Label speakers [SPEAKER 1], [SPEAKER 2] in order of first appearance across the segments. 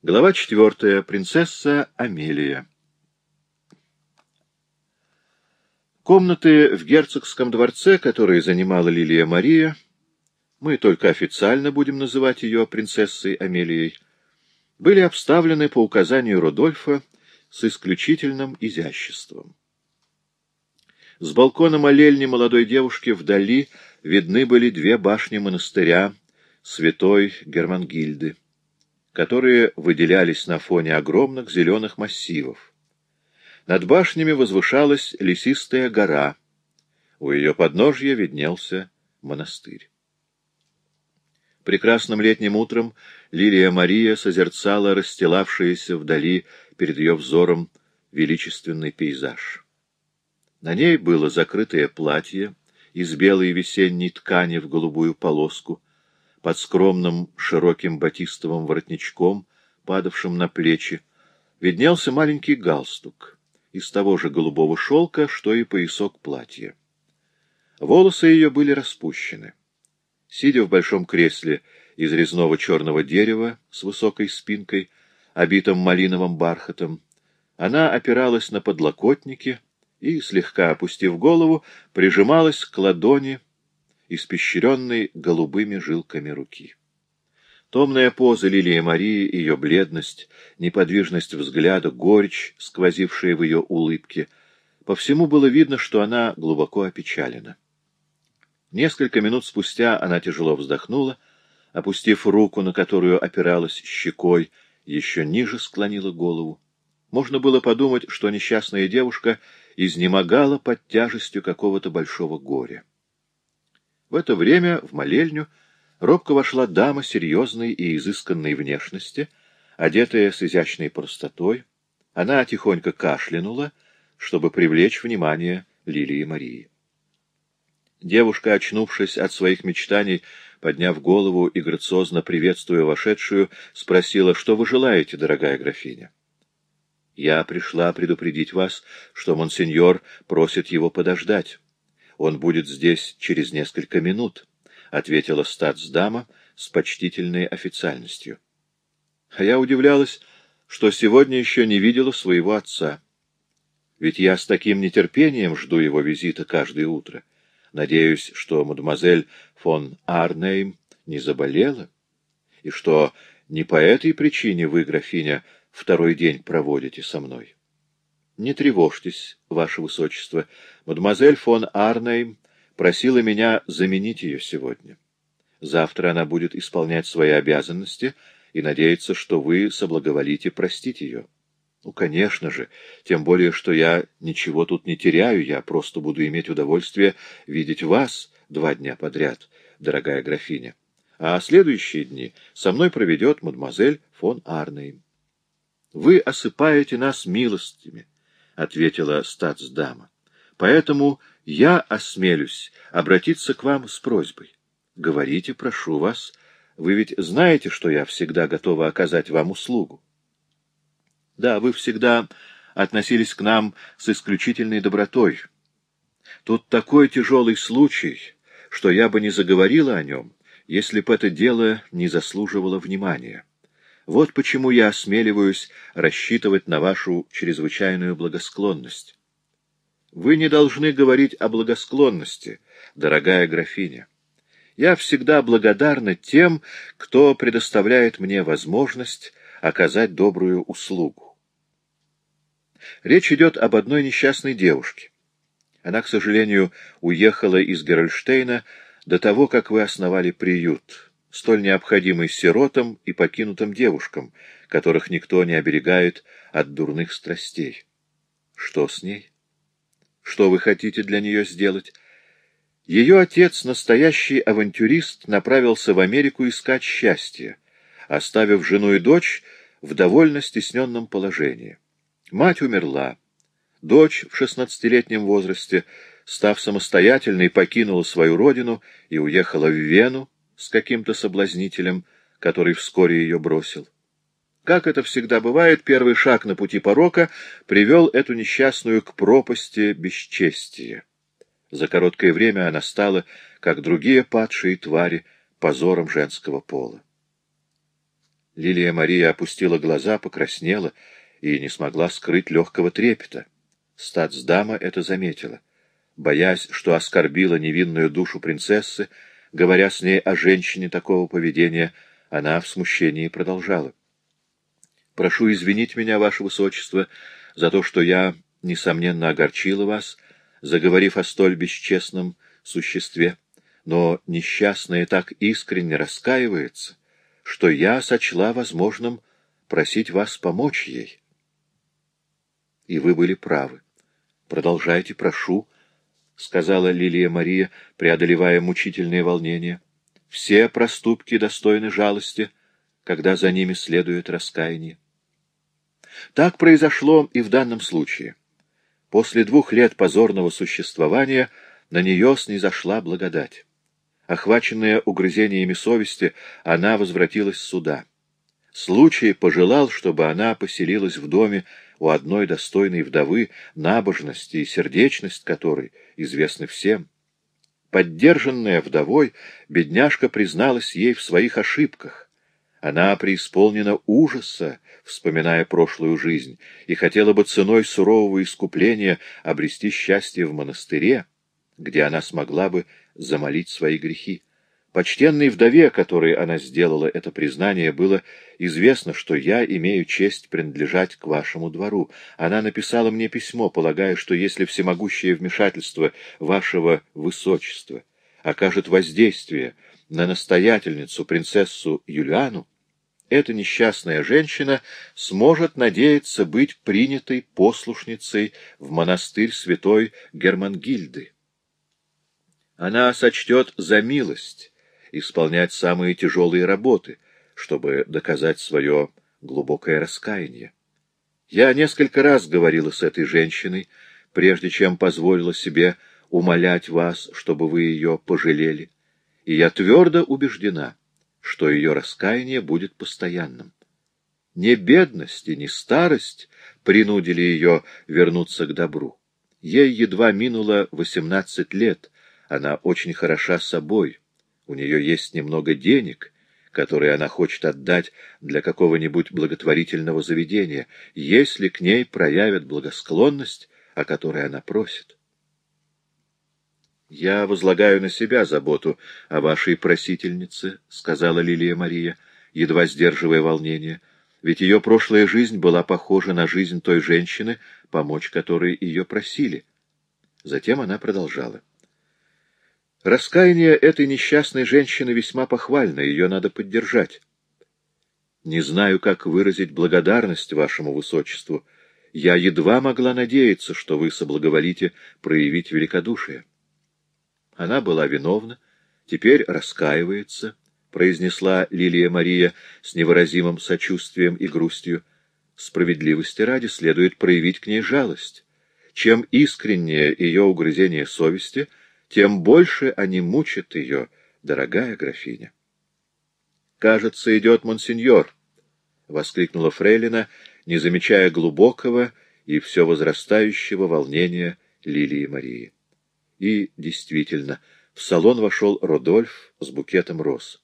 [SPEAKER 1] Глава четвертая. Принцесса Амелия. Комнаты в герцогском дворце, которые занимала Лилия Мария, мы только официально будем называть ее принцессой Амелией, были обставлены по указанию Рудольфа с исключительным изяществом. С балкона молельни молодой девушки вдали видны были две башни монастыря святой Германгильды которые выделялись на фоне огромных зеленых массивов. Над башнями возвышалась лесистая гора. У ее подножья виднелся монастырь. Прекрасным летним утром Лилия Мария созерцала расстилавшийся вдали перед ее взором величественный пейзаж. На ней было закрытое платье из белой весенней ткани в голубую полоску, под скромным широким батистовым воротничком, падавшим на плечи, виднелся маленький галстук из того же голубого шелка, что и поясок платья. Волосы ее были распущены. Сидя в большом кресле из резного черного дерева с высокой спинкой, обитым малиновым бархатом, она опиралась на подлокотники и, слегка опустив голову, прижималась к ладони, испещренной голубыми жилками руки. Томная поза Лилии Марии, ее бледность, неподвижность взгляда, горечь, сквозившая в ее улыбке, по всему было видно, что она глубоко опечалена. Несколько минут спустя она тяжело вздохнула, опустив руку, на которую опиралась щекой, еще ниже склонила голову. Можно было подумать, что несчастная девушка изнемогала под тяжестью какого-то большого горя. В это время в молельню робко вошла дама серьезной и изысканной внешности, одетая с изящной простотой. Она тихонько кашлянула, чтобы привлечь внимание Лилии Марии. Девушка, очнувшись от своих мечтаний, подняв голову и грациозно приветствуя вошедшую, спросила, что вы желаете, дорогая графиня. «Я пришла предупредить вас, что монсеньор просит его подождать». Он будет здесь через несколько минут, — ответила статсдама с почтительной официальностью. А я удивлялась, что сегодня еще не видела своего отца. Ведь я с таким нетерпением жду его визита каждое утро. Надеюсь, что мадемуазель фон Арнейм не заболела, и что не по этой причине вы, графиня, второй день проводите со мной. Не тревожьтесь, ваше высочество. Мадемуазель фон Арнейм просила меня заменить ее сегодня. Завтра она будет исполнять свои обязанности и надеется, что вы соблаговолите простить ее. Ну, конечно же, тем более, что я ничего тут не теряю, я просто буду иметь удовольствие видеть вас два дня подряд, дорогая графиня. А следующие дни со мной проведет мадемуазель фон Арнейм. Вы осыпаете нас милостями, ответила статсдама. Поэтому я осмелюсь обратиться к вам с просьбой. Говорите, прошу вас. Вы ведь знаете, что я всегда готова оказать вам услугу. Да, вы всегда относились к нам с исключительной добротой. Тут такой тяжелый случай, что я бы не заговорила о нем, если бы это дело не заслуживало внимания. Вот почему я осмеливаюсь рассчитывать на вашу чрезвычайную благосклонность. Вы не должны говорить о благосклонности, дорогая графиня. Я всегда благодарна тем, кто предоставляет мне возможность оказать добрую услугу. Речь идет об одной несчастной девушке. Она, к сожалению, уехала из Герольштейна до того, как вы основали приют столь необходимый сиротам и покинутым девушкам, которых никто не оберегает от дурных страстей. Что с ней? Что вы хотите для нее сделать? Ее отец, настоящий авантюрист, направился в Америку искать счастье, оставив жену и дочь в довольно стесненном положении. Мать умерла. Дочь в шестнадцатилетнем возрасте, став самостоятельной, покинула свою родину и уехала в Вену, с каким-то соблазнителем, который вскоре ее бросил. Как это всегда бывает, первый шаг на пути порока привел эту несчастную к пропасти бесчестия. За короткое время она стала, как другие падшие твари, позором женского пола. Лилия Мария опустила глаза, покраснела и не смогла скрыть легкого трепета. Статсдама это заметила. Боясь, что оскорбила невинную душу принцессы, говоря с ней о женщине такого поведения, она в смущении продолжала. «Прошу извинить меня, ваше высочество, за то, что я, несомненно, огорчила вас, заговорив о столь бесчестном существе, но несчастная так искренне раскаивается, что я сочла возможным просить вас помочь ей. И вы были правы. Продолжайте, прошу, — сказала Лилия Мария, преодолевая мучительные волнения. Все проступки достойны жалости, когда за ними следует раскаяние. Так произошло и в данном случае. После двух лет позорного существования на нее снизошла благодать. Охваченная угрызениями совести, она возвратилась сюда. Случай пожелал, чтобы она поселилась в доме у одной достойной вдовы, набожность и сердечность которой известны всем. Поддержанная вдовой, бедняжка призналась ей в своих ошибках. Она преисполнена ужаса, вспоминая прошлую жизнь, и хотела бы ценой сурового искупления обрести счастье в монастыре, где она смогла бы замолить свои грехи. Почтенной вдове, которой она сделала это признание, было известно, что я имею честь принадлежать к вашему двору. Она написала мне письмо, полагая, что если всемогущее вмешательство вашего высочества окажет воздействие на настоятельницу, принцессу Юлиану, эта несчастная женщина сможет надеяться быть принятой послушницей в монастырь святой Германгильды. Она сочтет за милость исполнять самые тяжелые работы, чтобы доказать свое глубокое раскаяние. Я несколько раз говорила с этой женщиной, прежде чем позволила себе умолять вас, чтобы вы ее пожалели, и я твердо убеждена, что ее раскаяние будет постоянным. Ни бедность и ни старость принудили ее вернуться к добру. Ей едва минуло восемнадцать лет — она очень хороша собой. У нее есть немного денег, которые она хочет отдать для какого-нибудь благотворительного заведения, если к ней проявят благосклонность, о которой она просит. «Я возлагаю на себя заботу о вашей просительнице», — сказала Лилия Мария, едва сдерживая волнение, «ведь ее прошлая жизнь была похожа на жизнь той женщины, помочь которой ее просили». Затем она продолжала. Раскаяние этой несчастной женщины весьма похвально, ее надо поддержать. Не знаю, как выразить благодарность вашему высочеству. Я едва могла надеяться, что вы соблаговолите проявить великодушие. Она была виновна, теперь раскаивается, — произнесла Лилия Мария с невыразимым сочувствием и грустью. Справедливости ради следует проявить к ней жалость. Чем искреннее ее угрызение совести — тем больше они мучат ее, дорогая графиня. — Кажется, идет монсеньор, — воскликнула Фрейлина, не замечая глубокого и все возрастающего волнения Лилии Марии. И, действительно, в салон вошел Родольф с букетом роз.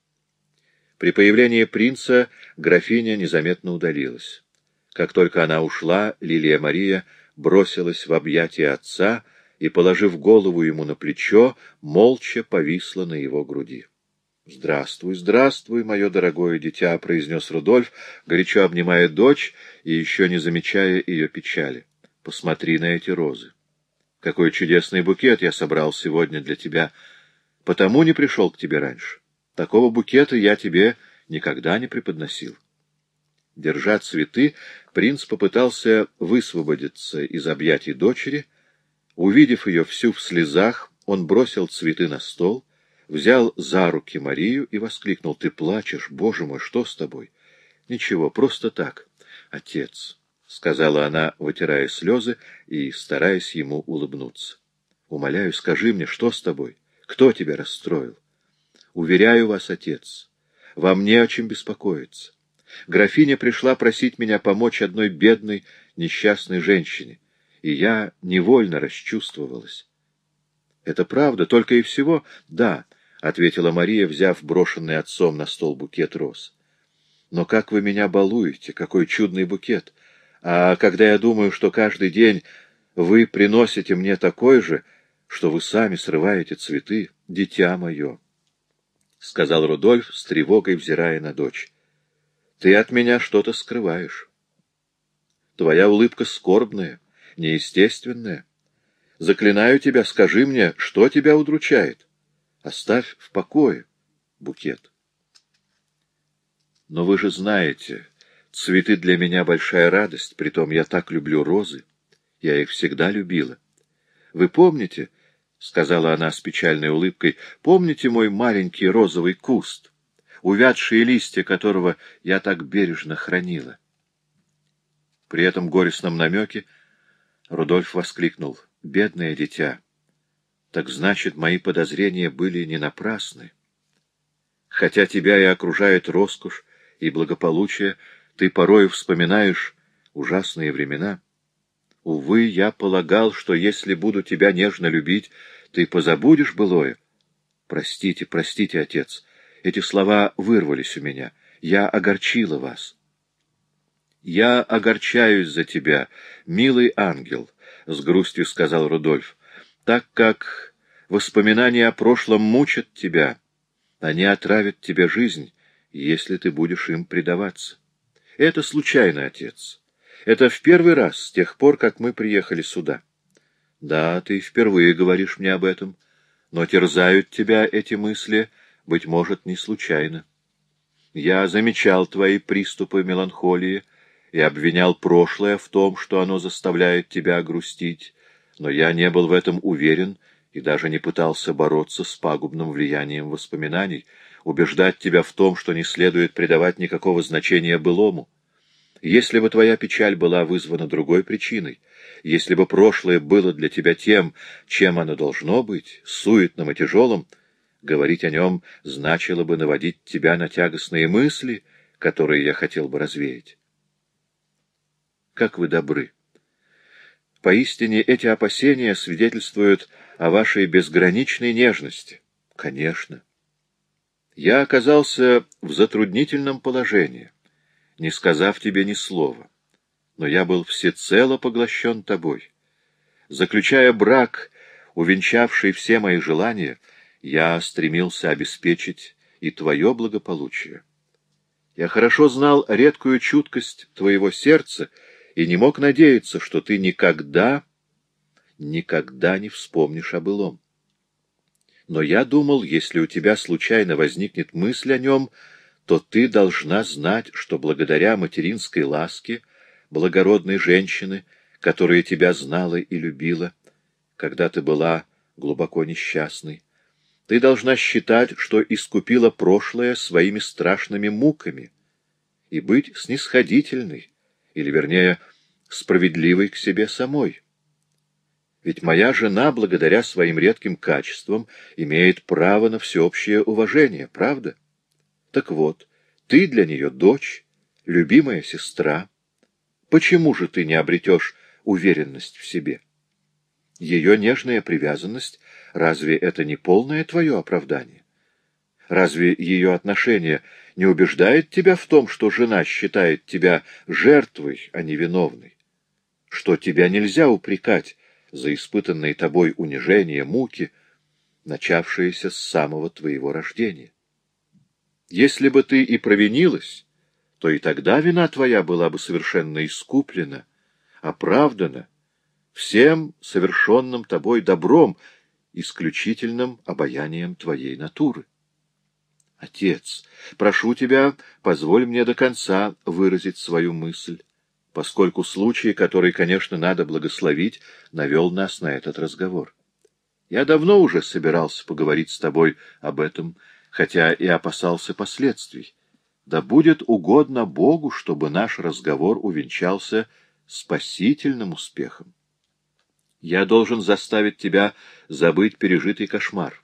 [SPEAKER 1] При появлении принца графиня незаметно удалилась. Как только она ушла, Лилия Мария бросилась в объятия отца, и, положив голову ему на плечо, молча повисла на его груди. — Здравствуй, здравствуй, мое дорогое дитя, — произнес Рудольф, горячо обнимая дочь и еще не замечая ее печали. — Посмотри на эти розы. Какой чудесный букет я собрал сегодня для тебя. Потому не пришел к тебе раньше. Такого букета я тебе никогда не преподносил. Держа цветы, принц попытался высвободиться из объятий дочери, Увидев ее всю в слезах, он бросил цветы на стол, взял за руки Марию и воскликнул. — Ты плачешь, боже мой, что с тобой? — Ничего, просто так. — Отец, — сказала она, вытирая слезы и стараясь ему улыбнуться. — Умоляю, скажи мне, что с тобой? Кто тебя расстроил? — Уверяю вас, отец, вам не о чем беспокоиться. Графиня пришла просить меня помочь одной бедной, несчастной женщине и я невольно расчувствовалась. — Это правда, только и всего? — Да, — ответила Мария, взяв брошенный отцом на стол букет роз. — Но как вы меня балуете, какой чудный букет! А когда я думаю, что каждый день вы приносите мне такой же, что вы сами срываете цветы, дитя мое, — сказал Рудольф с тревогой, взирая на дочь. — Ты от меня что-то скрываешь. Твоя улыбка скорбная, неестественная. Заклинаю тебя, скажи мне, что тебя удручает. Оставь в покое букет. Но вы же знаете, цветы для меня большая радость, притом я так люблю розы. Я их всегда любила. Вы помните, — сказала она с печальной улыбкой, — помните мой маленький розовый куст, увядшие листья которого я так бережно хранила? При этом горестном намеке Рудольф воскликнул. — Бедное дитя! Так значит, мои подозрения были не напрасны. Хотя тебя и окружает роскошь и благополучие, ты порою вспоминаешь ужасные времена. Увы, я полагал, что если буду тебя нежно любить, ты позабудешь былое. Простите, простите, отец, эти слова вырвались у меня. Я огорчила вас. Я огорчаюсь за тебя, милый ангел, — с грустью сказал Рудольф, — так как воспоминания о прошлом мучат тебя, они отравят тебе жизнь, если ты будешь им предаваться. Это случайно, отец. Это в первый раз с тех пор, как мы приехали сюда. Да, ты впервые говоришь мне об этом, но терзают тебя эти мысли, быть может, не случайно. Я замечал твои приступы меланхолии и обвинял прошлое в том, что оно заставляет тебя грустить, но я не был в этом уверен и даже не пытался бороться с пагубным влиянием воспоминаний, убеждать тебя в том, что не следует придавать никакого значения былому. Если бы твоя печаль была вызвана другой причиной, если бы прошлое было для тебя тем, чем оно должно быть, суетным и тяжелым, говорить о нем значило бы наводить тебя на тягостные мысли, которые я хотел бы развеять. Как вы добры! Поистине эти опасения свидетельствуют о вашей безграничной нежности. Конечно. Я оказался в затруднительном положении не сказав тебе ни слова. Но я был всецело поглощен тобой. Заключая брак, увенчавший все мои желания, я стремился обеспечить и твое благополучие. Я хорошо знал редкую чуткость твоего сердца и не мог надеяться, что ты никогда, никогда не вспомнишь о былом. Но я думал, если у тебя случайно возникнет мысль о нем, то ты должна знать, что благодаря материнской ласке благородной женщины, которая тебя знала и любила, когда ты была глубоко несчастной, ты должна считать, что искупила прошлое своими страшными муками и быть снисходительной, или, вернее, справедливой к себе самой. Ведь моя жена, благодаря своим редким качествам, имеет право на всеобщее уважение, правда? Так вот, ты для нее дочь, любимая сестра. Почему же ты не обретешь уверенность в себе? Ее нежная привязанность, разве это не полное твое оправдание? Разве ее отношение не убеждает тебя в том, что жена считает тебя жертвой, а не виновной? Что тебя нельзя упрекать за испытанные тобой унижения, муки, начавшиеся с самого твоего рождения? Если бы ты и провинилась, то и тогда вина твоя была бы совершенно искуплена, оправдана всем совершенным тобой добром, исключительным обаянием твоей натуры. Отец, прошу тебя, позволь мне до конца выразить свою мысль, поскольку случай, который, конечно, надо благословить, навел нас на этот разговор. Я давно уже собирался поговорить с тобой об этом, хотя и опасался последствий. Да будет угодно Богу, чтобы наш разговор увенчался спасительным успехом. Я должен заставить тебя забыть пережитый кошмар.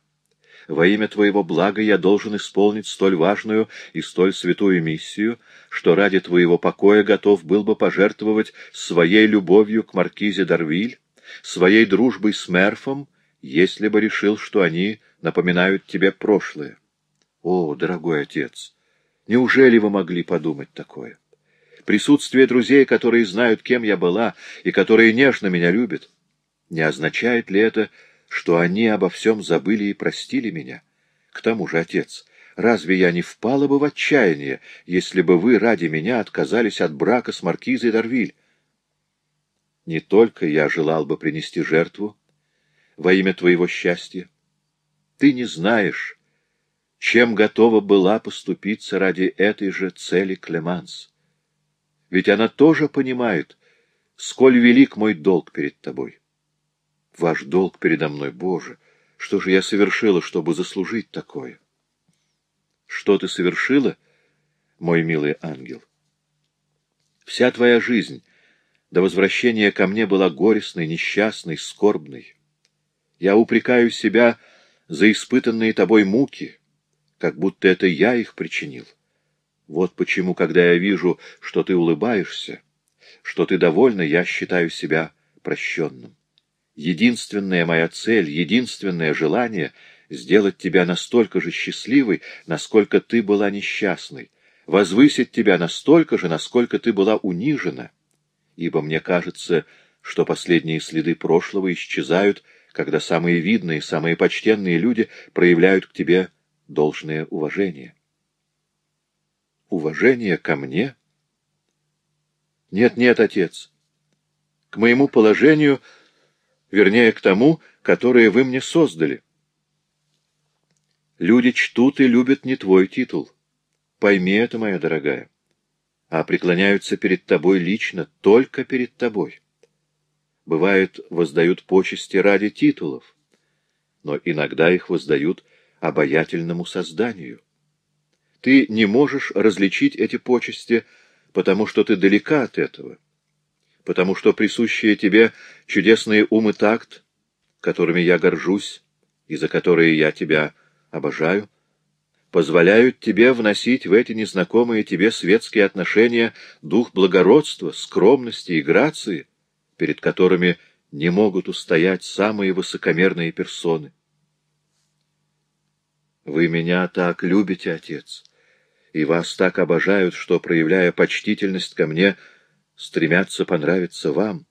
[SPEAKER 1] Во имя твоего блага я должен исполнить столь важную и столь святую миссию, что ради твоего покоя готов был бы пожертвовать своей любовью к маркизе Дарвиль, своей дружбой с Мерфом, если бы решил, что они напоминают тебе прошлое. О, дорогой отец, Неужели вы могли подумать такое? Присутствие друзей, которые знают, кем я была, и которые нежно меня любят, не означает ли это, что они обо всем забыли и простили меня? К тому же, отец, разве я не впала бы в отчаяние, если бы вы ради меня отказались от брака с маркизой Дарвиль? Не только я желал бы принести жертву во имя твоего счастья. Ты не знаешь, чем готова была поступиться ради этой же цели Клеманс. Ведь она тоже понимает, сколь велик мой долг перед тобой. Ваш долг передо мной, Боже, что же я совершила, чтобы заслужить такое? Что ты совершила, мой милый ангел? Вся твоя жизнь до возвращения ко мне была горестной, несчастной, скорбной. Я упрекаю себя за испытанные тобой муки, как будто это я их причинил. Вот почему, когда я вижу, что ты улыбаешься, что ты довольна, я считаю себя прощенным. Единственная моя цель, единственное желание — сделать тебя настолько же счастливой, насколько ты была несчастной, возвысить тебя настолько же, насколько ты была унижена — ибо мне кажется, что последние следы прошлого исчезают, когда самые видные, самые почтенные люди проявляют к тебе должное уважение. Уважение ко мне? Нет-нет, отец. К моему положению, вернее, к тому, которое вы мне создали. Люди чтут и любят не твой титул. Пойми это, моя дорогая а преклоняются перед тобой лично, только перед тобой. Бывает, воздают почести ради титулов, но иногда их воздают обаятельному созданию. Ты не можешь различить эти почести, потому что ты далека от этого, потому что присущие тебе чудесные ум и такт, которыми я горжусь и за которые я тебя обожаю, позволяют тебе вносить в эти незнакомые тебе светские отношения дух благородства, скромности и грации, перед которыми не могут устоять самые высокомерные персоны. Вы меня так любите, отец, и вас так обожают, что, проявляя почтительность ко мне, стремятся понравиться вам.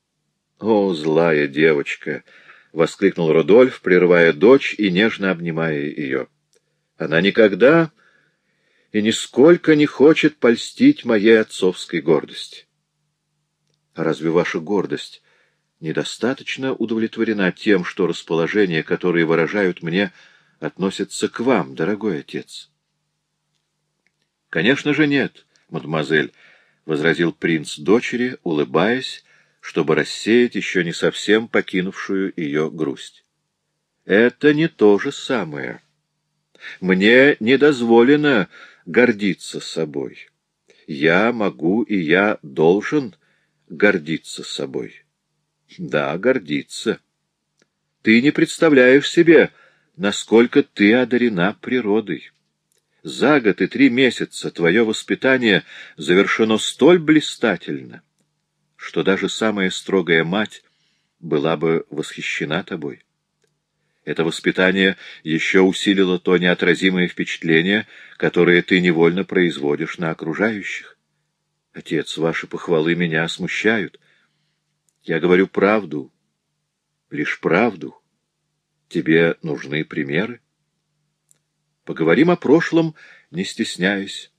[SPEAKER 1] О, злая девочка! — воскликнул Рудольф, прерывая дочь и нежно обнимая ее. Она никогда и нисколько не хочет польстить моей отцовской гордости. А разве ваша гордость недостаточно удовлетворена тем, что расположение, которое выражают мне, относится к вам, дорогой отец? — Конечно же нет, мадемуазель, — возразил принц дочери, улыбаясь, чтобы рассеять еще не совсем покинувшую ее грусть. — Это не то же самое. — мне не дозволено гордиться собой. Я могу и я должен гордиться собой. Да, гордиться. Ты не представляешь себе, насколько ты одарена природой. За год и три месяца твое воспитание завершено столь блистательно, что даже самая строгая мать была бы восхищена тобой. Это воспитание еще усилило то неотразимое впечатление, которое ты невольно производишь на окружающих. Отец, ваши похвалы меня смущают. Я говорю правду, лишь правду. Тебе нужны примеры? Поговорим о прошлом, не стесняясь.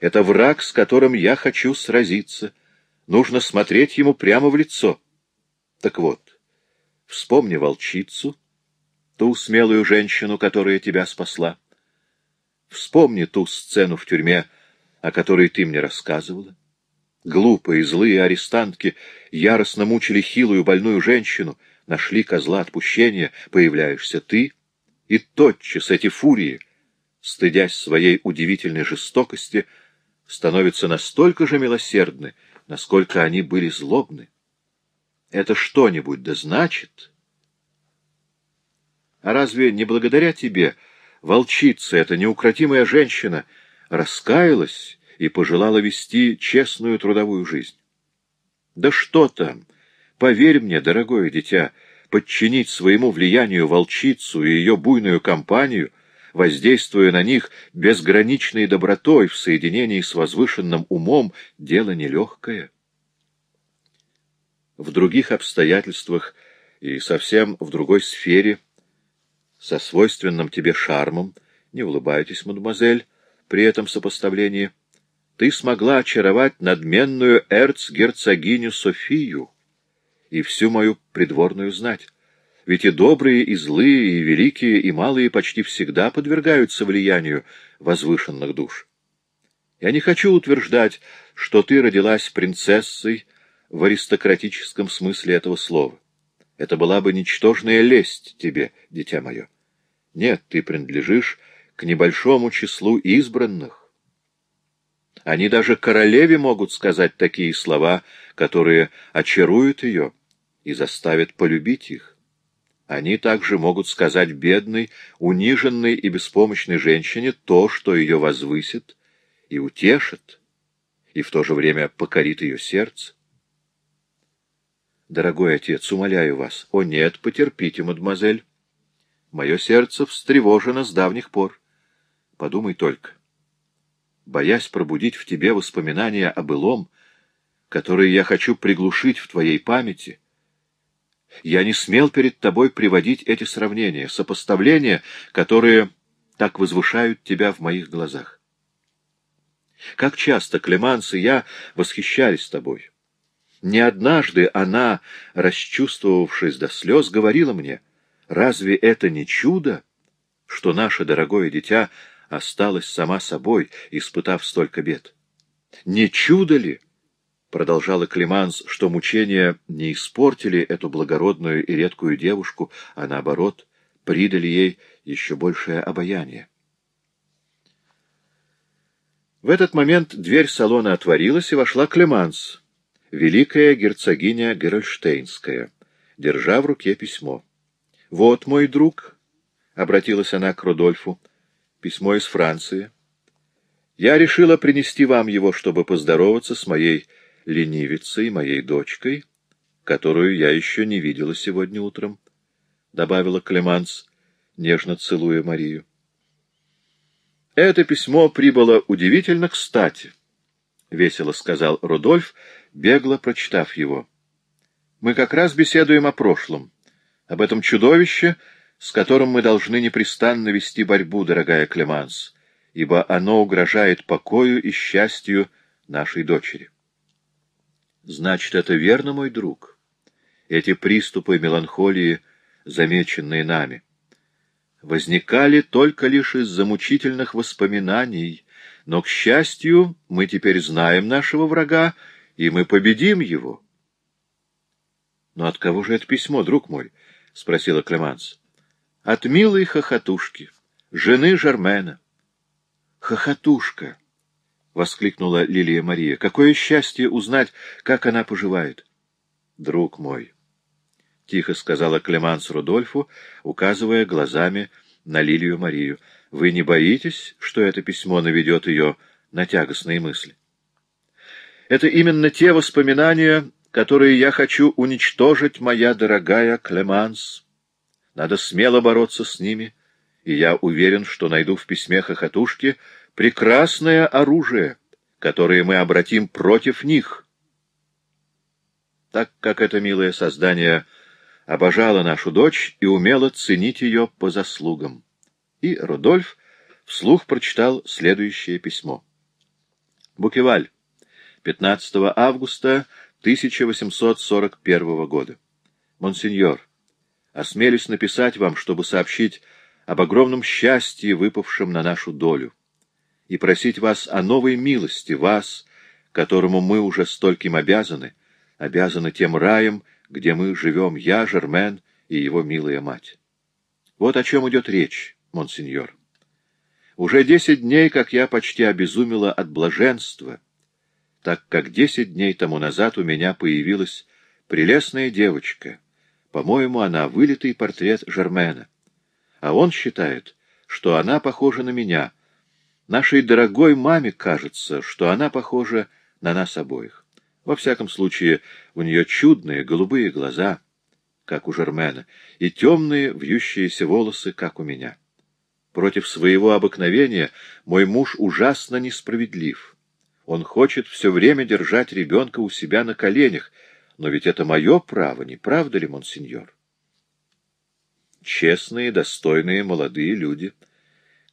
[SPEAKER 1] Это враг, с которым я хочу сразиться. Нужно смотреть ему прямо в лицо. Так вот, вспомни волчицу — ту смелую женщину, которая тебя спасла. Вспомни ту сцену в тюрьме, о которой ты мне рассказывала. Глупые, злые арестантки яростно мучили хилую больную женщину, нашли козла отпущения, появляешься ты, и тотчас эти фурии, стыдясь своей удивительной жестокости, становятся настолько же милосердны, насколько они были злобны. Это что-нибудь да значит... А разве не благодаря тебе волчица, эта неукротимая женщина, раскаялась и пожелала вести честную трудовую жизнь? Да что там! Поверь мне, дорогое дитя, подчинить своему влиянию волчицу и ее буйную компанию, воздействуя на них безграничной добротой в соединении с возвышенным умом, дело нелегкое. В других обстоятельствах и совсем в другой сфере, со свойственным тебе шармом, не улыбайтесь, мадемуазель, при этом сопоставлении, ты смогла очаровать надменную эрцгерцогиню Софию и всю мою придворную знать. Ведь и добрые, и злые, и великие, и малые почти всегда подвергаются влиянию возвышенных душ. Я не хочу утверждать, что ты родилась принцессой в аристократическом смысле этого слова. Это была бы ничтожная лесть тебе, дитя мое. Нет, ты принадлежишь к небольшому числу избранных. Они даже королеве могут сказать такие слова, которые очаруют ее и заставят полюбить их. Они также могут сказать бедной, униженной и беспомощной женщине то, что ее возвысит и утешит, и в то же время покорит ее сердце. Дорогой отец, умоляю вас, о нет, потерпите, мадемуазель. Мое сердце встревожено с давних пор. Подумай только. Боясь пробудить в тебе воспоминания о былом, которые я хочу приглушить в твоей памяти, я не смел перед тобой приводить эти сравнения, сопоставления, которые так возвышают тебя в моих глазах. Как часто Клеманс и я восхищались тобой. Не однажды она, расчувствовавшись до слез, говорила мне, «Разве это не чудо, что наше дорогое дитя осталось сама собой, испытав столько бед? Не чудо ли?» — продолжала Климанс, — что мучения не испортили эту благородную и редкую девушку, а наоборот, придали ей еще большее обаяние. В этот момент дверь салона отворилась, и вошла Клеманс, великая герцогиня Герольштейнская, держа в руке письмо. — Вот, мой друг, — обратилась она к Рудольфу, — письмо из Франции. Я решила принести вам его, чтобы поздороваться с моей ленивицей, моей дочкой, которую я еще не видела сегодня утром, — добавила Клеманс, нежно целуя Марию. Это письмо прибыло удивительно кстати, — весело сказал Рудольф, бегло прочитав его. Мы как раз беседуем о прошлом, об этом чудовище, с которым мы должны непрестанно вести борьбу, дорогая Клеманс, ибо оно угрожает покою и счастью нашей дочери. Значит, это верно, мой друг? Эти приступы меланхолии, замеченные нами, возникали только лишь из-за мучительных воспоминаний, но, к счастью, мы теперь знаем нашего врага, и мы победим его. — Но от кого же это письмо, друг мой? — спросила Клеманс. — От милой хохотушки, жены Жермена. — Хохотушка! Воскликнула Лилия Мария. «Какое счастье узнать, как она поживает!» «Друг мой!» — тихо сказала Клеманс Рудольфу, указывая глазами на Лилию Марию. «Вы не боитесь, что это письмо наведет ее на тягостные мысли?» «Это именно те воспоминания, которые я хочу уничтожить, моя дорогая Клеманс. Надо смело бороться с ними, и я уверен, что найду в письме хохотушки — прекрасное оружие, которое мы обратим против них. Так как это милое создание обожало нашу дочь и умело ценить ее по заслугам. И Рудольф вслух прочитал следующее письмо. Букеваль, 15 августа 1841 года. Монсеньор, осмелюсь написать вам, чтобы сообщить об огромном счастье, выпавшем на нашу долю и просить вас о новой милости, вас, которому мы уже стольким обязаны, обязаны тем раем, где мы живем, я, Жермен и его милая мать. Вот о чем идет речь, монсеньор. Уже десять дней, как я почти обезумела от блаженства, так как десять дней тому назад у меня появилась прелестная девочка. По-моему, она вылитый портрет Жермена. А он считает, что она похожа на меня — Нашей дорогой маме кажется, что она похожа на нас обоих. Во всяком случае, у нее чудные голубые глаза, как у Жермена, и темные вьющиеся волосы, как у меня. Против своего обыкновения мой муж ужасно несправедлив. Он хочет все время держать ребенка у себя на коленях, но ведь это мое право, не правда ли, монсеньор? Честные, достойные молодые люди.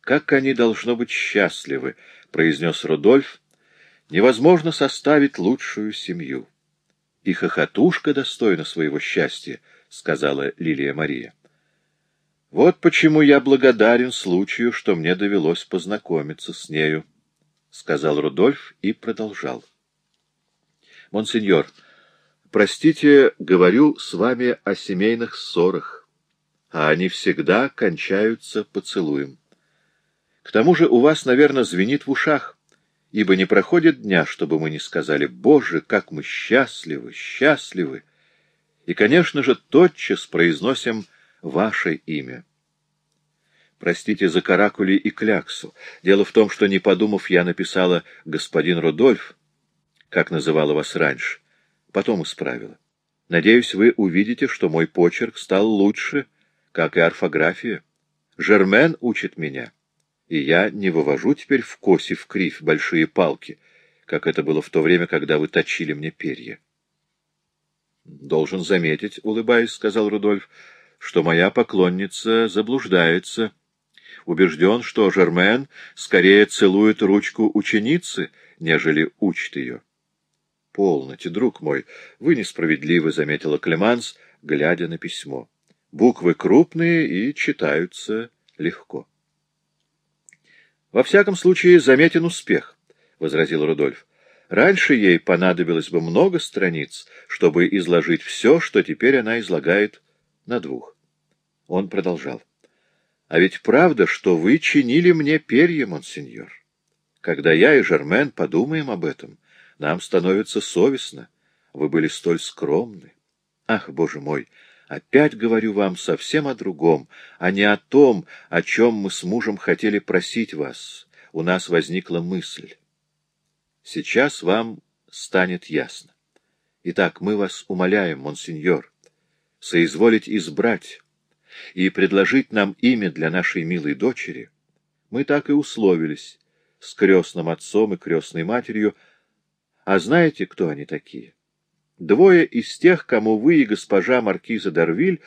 [SPEAKER 1] Как они должно быть счастливы, — произнес Рудольф. Невозможно составить лучшую семью. И хохотушка достойна своего счастья, — сказала Лилия Мария. Вот почему я благодарен случаю, что мне довелось познакомиться с нею, — сказал Рудольф и продолжал. — Монсеньор, простите, говорю с вами о семейных ссорах, а они всегда кончаются поцелуем. К тому же у вас, наверное, звенит в ушах, ибо не проходит дня, чтобы мы не сказали «Боже, как мы счастливы, счастливы!» И, конечно же, тотчас произносим ваше имя. Простите за каракули и кляксу. Дело в том, что, не подумав, я написала «господин Рудольф», как называла вас раньше, потом исправила. Надеюсь, вы увидите, что мой почерк стал лучше, как и орфография. Жермен учит меня, и я не вывожу теперь в косе в кривь большие палки, как это было в то время, когда вы точили мне перья. — Должен заметить, — улыбаясь, — сказал Рудольф, — что моя поклонница заблуждается. Убежден, что Жермен скорее целует ручку ученицы, нежели учит ее. — Полноте, друг мой, вы несправедливы, — заметила Клеманс, глядя на письмо. Буквы крупные и читаются легко. — Во всяком случае, заметен успех, — возразил Рудольф. Раньше ей понадобилось бы много страниц, чтобы изложить все, что теперь она излагает на двух. Он продолжал. — А ведь правда, что вы чинили мне перья, монсеньор. Когда я и Жермен подумаем об этом, нам становится совестно. Вы были столь скромны. Ах, боже мой, опять говорю вам совсем о другом, а не о том, о чем мы с мужем хотели просить вас. У нас возникла мысль. Сейчас вам станет ясно. Итак, мы вас умоляем, монсеньор, соизволить избрать и предложить нам имя для нашей милой дочери, мы так и условились с крестным отцом и крестной матерью. А знаете, кто они такие? Двое из тех, кому вы и госпожа маркиза Дарвиль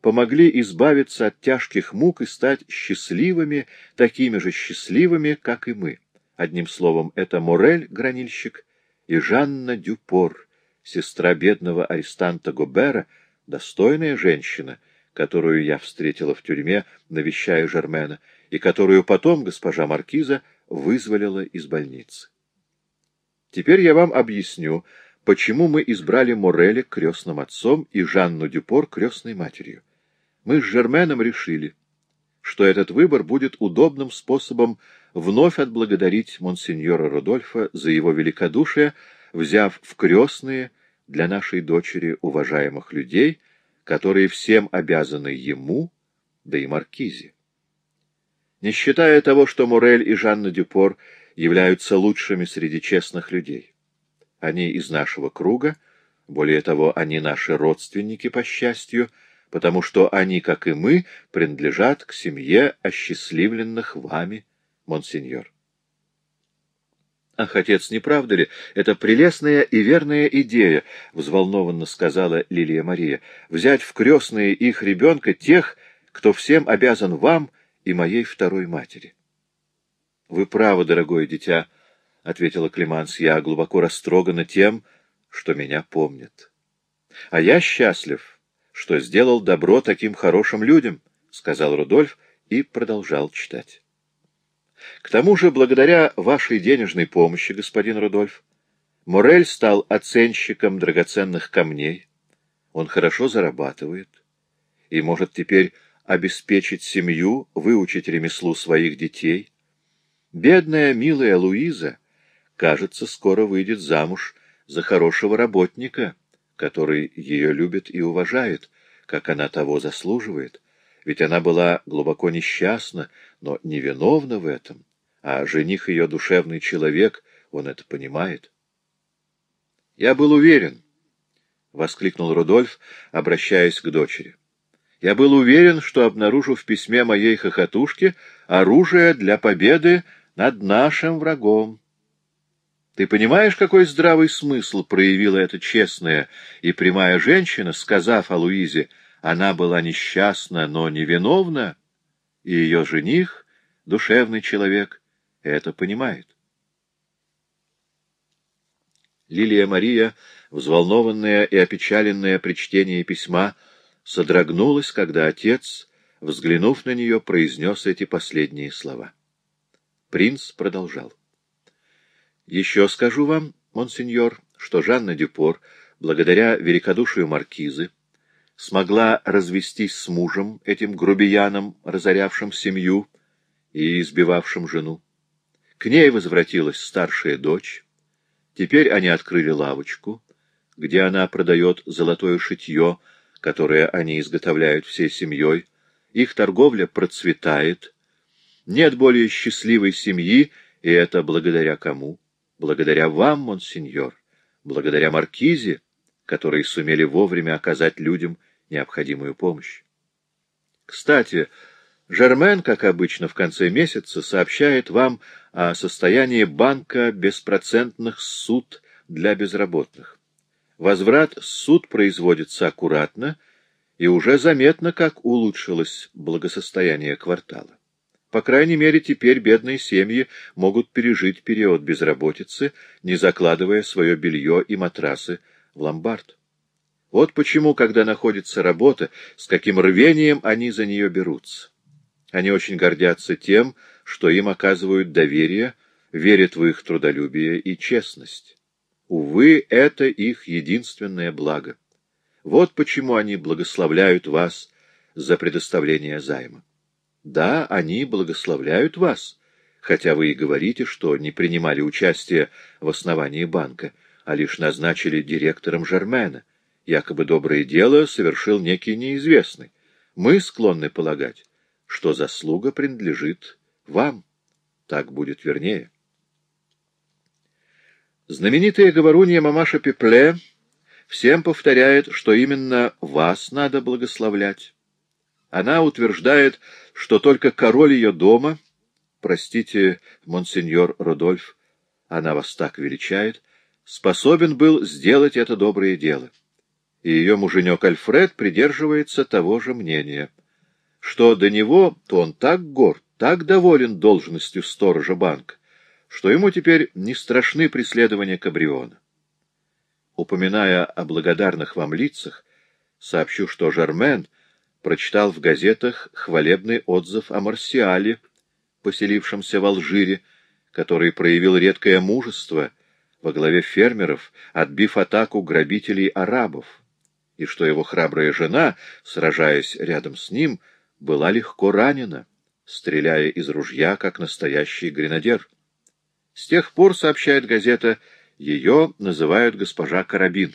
[SPEAKER 1] помогли избавиться от тяжких мук и стать счастливыми, такими же счастливыми, как и мы. Одним словом, это Морель, гранильщик, и Жанна Дюпор, сестра бедного арестанта Гобера, достойная женщина, которую я встретила в тюрьме, навещая Жермена, и которую потом госпожа Маркиза вызволила из больницы. Теперь я вам объясню, почему мы избрали Мореля крестным отцом и Жанну Дюпор крестной матерью. Мы с Жерменом решили, что этот выбор будет удобным способом вновь отблагодарить монсеньора Рудольфа за его великодушие, взяв в крестные для нашей дочери уважаемых людей, которые всем обязаны ему, да и маркизе. Не считая того, что Морель и Жанна Дюпор являются лучшими среди честных людей. Они из нашего круга, более того, они наши родственники, по счастью, потому что они, как и мы, принадлежат к семье осчастливленных вами, монсеньор. «Ах, отец, не правда ли? Это прелестная и верная идея», — взволнованно сказала Лилия Мария, — «взять в крестные их ребенка тех, кто всем обязан вам и моей второй матери». «Вы правы, дорогое дитя», — ответила Климанс, — «я глубоко растрогана тем, что меня помнят». «А я счастлив, что сделал добро таким хорошим людям», — сказал Рудольф и продолжал читать. К тому же, благодаря вашей денежной помощи, господин Рудольф, Морель стал оценщиком драгоценных камней. Он хорошо зарабатывает и может теперь обеспечить семью, выучить ремеслу своих детей. Бедная, милая Луиза, кажется, скоро выйдет замуж за хорошего работника, который ее любит и уважает, как она того заслуживает. Ведь она была глубоко несчастна, но невиновна в этом, а жених ее душевный человек, он это понимает. — Я был уверен, — воскликнул Рудольф, обращаясь к дочери. — Я был уверен, что обнаружу в письме моей хохотушки оружие для победы над нашим врагом. Ты понимаешь, какой здравый смысл проявила эта честная и прямая женщина, сказав о Луизе, она была несчастна, но невиновна, и ее жених, душевный человек, это понимает. Лилия Мария, взволнованная и опечаленная при чтении письма, содрогнулась, когда отец, взглянув на нее, произнес эти последние слова. Принц продолжал. «Еще скажу вам, монсеньор, что Жанна Дюпор, благодаря великодушию маркизы, смогла развестись с мужем, этим грубияном, разорявшим семью и избивавшим жену. К ней возвратилась старшая дочь. Теперь они открыли лавочку, где она продает золотое шитье, которое они изготовляют всей семьей, их торговля процветает. Нет более счастливой семьи, и это благодаря кому? Благодаря вам, монсеньор, благодаря маркизе, которые сумели вовремя оказать людям необходимую помощь. Кстати, Жермен, как обычно в конце месяца, сообщает вам о состоянии банка беспроцентных суд для безработных. Возврат суд производится аккуратно, и уже заметно, как улучшилось благосостояние квартала. По крайней мере, теперь бедные семьи могут пережить период безработицы, не закладывая свое белье и матрасы в ломбард. Вот почему, когда находится работа, с каким рвением они за нее берутся. Они очень гордятся тем, что им оказывают доверие, верят в их трудолюбие и честность. Увы, это их единственное благо. Вот почему они благословляют вас за предоставление займа. Да, они благословляют вас, хотя вы и говорите, что не принимали участие в основании банка, а лишь назначили директором Жермена. Якобы доброе дело совершил некий неизвестный. Мы склонны полагать, что заслуга принадлежит вам. Так будет вернее. Знаменитая говорунья мамаша Пепле всем повторяет, что именно вас надо благословлять. Она утверждает, что только король ее дома, простите, монсеньор Родольф, она вас так величает, способен был сделать это доброе дело. И ее муженек Альфред придерживается того же мнения. Что до него, то он так горд, так доволен должностью сторожа банка, что ему теперь не страшны преследования Кабриона. Упоминая о благодарных вам лицах, сообщу, что Жермен прочитал в газетах хвалебный отзыв о Марсиале, поселившемся в Алжире, который проявил редкое мужество во главе фермеров, отбив атаку грабителей-арабов, и что его храбрая жена, сражаясь рядом с ним, была легко ранена, стреляя из ружья, как настоящий гренадер. С тех пор, сообщает газета, ее называют госпожа Карабин.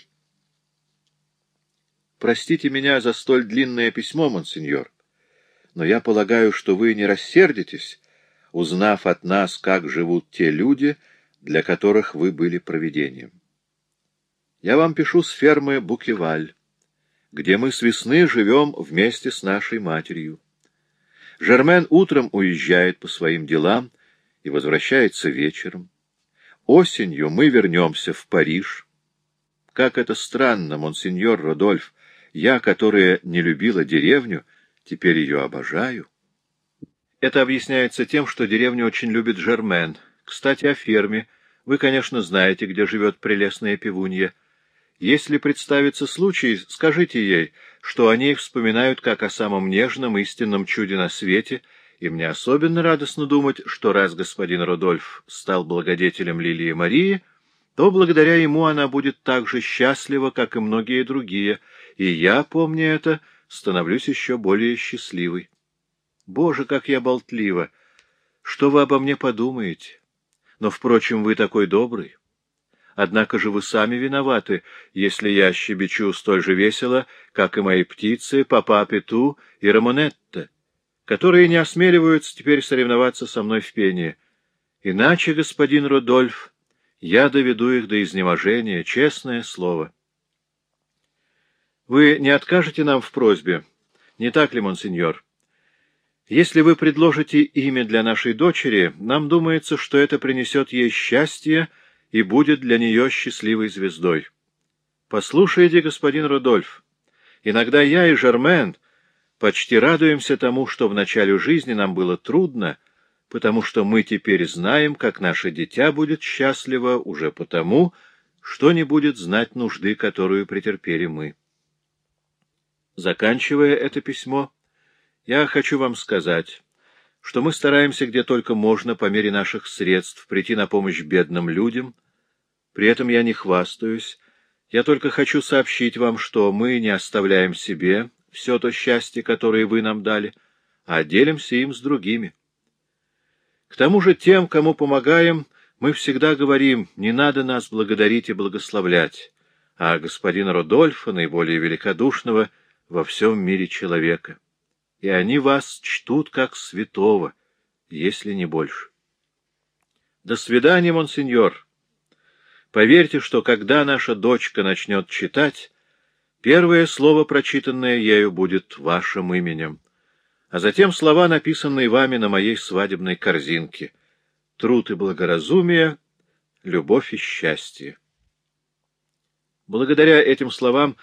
[SPEAKER 1] Простите меня за столь длинное письмо, монсеньор, но я полагаю, что вы не рассердитесь, узнав от нас, как живут те люди, для которых вы были провидением. Я вам пишу с фермы Букеваль, где мы с весны живем вместе с нашей матерью. Жермен утром уезжает по своим делам, и возвращается вечером. Осенью мы вернемся в Париж. Как это странно, монсеньор Родольф, я, которая не любила деревню, теперь ее обожаю. Это объясняется тем, что деревню очень любит Жермен. Кстати, о ферме. Вы, конечно, знаете, где живет прелестная пивунья. Если представится случай, скажите ей, что они вспоминают как о самом нежном истинном чуде на свете — и мне особенно радостно думать, что раз господин Рудольф стал благодетелем Лилии Марии, то благодаря ему она будет так же счастлива, как и многие другие, и я, помня это, становлюсь еще более счастливой. Боже, как я болтлива! Что вы обо мне подумаете? Но, впрочем, вы такой добрый. Однако же вы сами виноваты, если я щебечу столь же весело, как и мои птицы, папа Пету и Рамонетта которые не осмеливаются теперь соревноваться со мной в пении. Иначе, господин Рудольф, я доведу их до изнеможения, честное слово. Вы не откажете нам в просьбе Не так ли, монсеньор? Если вы предложите имя для нашей дочери, нам думается, что это принесет ей счастье и будет для нее счастливой звездой. Послушайте, господин Рудольф, иногда я и Жермен почти радуемся тому, что в начале жизни нам было трудно, потому что мы теперь знаем, как наше дитя будет счастливо уже потому, что не будет знать нужды, которую претерпели мы. Заканчивая это письмо, я хочу вам сказать, что мы стараемся где только можно по мере наших средств прийти на помощь бедным людям. При этом я не хвастаюсь, я только хочу сообщить вам, что мы не оставляем себе все то счастье, которое вы нам дали, а делимся им с другими. К тому же тем, кому помогаем, мы всегда говорим, не надо нас благодарить и благословлять, а господина Родольфа, наиболее великодушного во всем мире человека и они вас чтут как святого, если не больше. До свидания, монсеньор. Поверьте, что когда наша дочка начнет читать, первое слово, прочитанное ею, будет вашим именем, а затем слова, написанные вами на моей свадебной корзинке. Труд и благоразумие, любовь и счастье. Благодаря этим словам,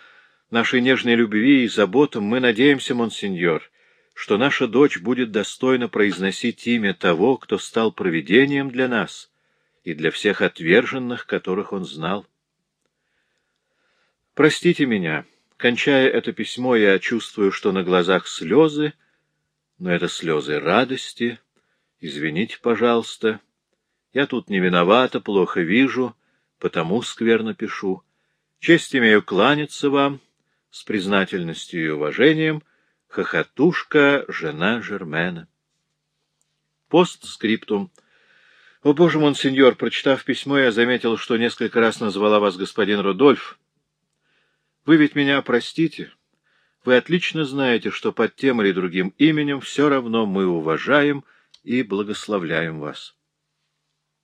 [SPEAKER 1] нашей нежной любви и заботам, мы надеемся, монсеньор, что наша дочь будет достойно произносить имя того, кто стал провидением для нас и для всех отверженных, которых он знал. Простите меня, кончая это письмо, я чувствую, что на глазах слезы, но это слезы радости. Извините, пожалуйста, я тут не виновата, плохо вижу, потому скверно пишу. Честь имею кланяться вам с признательностью и уважением — хохотушка, жена Жермена. Постскриптум. О, боже, монсеньор, прочитав письмо, я заметил, что несколько раз назвала вас господин Рудольф. Вы ведь меня простите. Вы отлично знаете, что под тем или другим именем все равно мы уважаем и благословляем вас.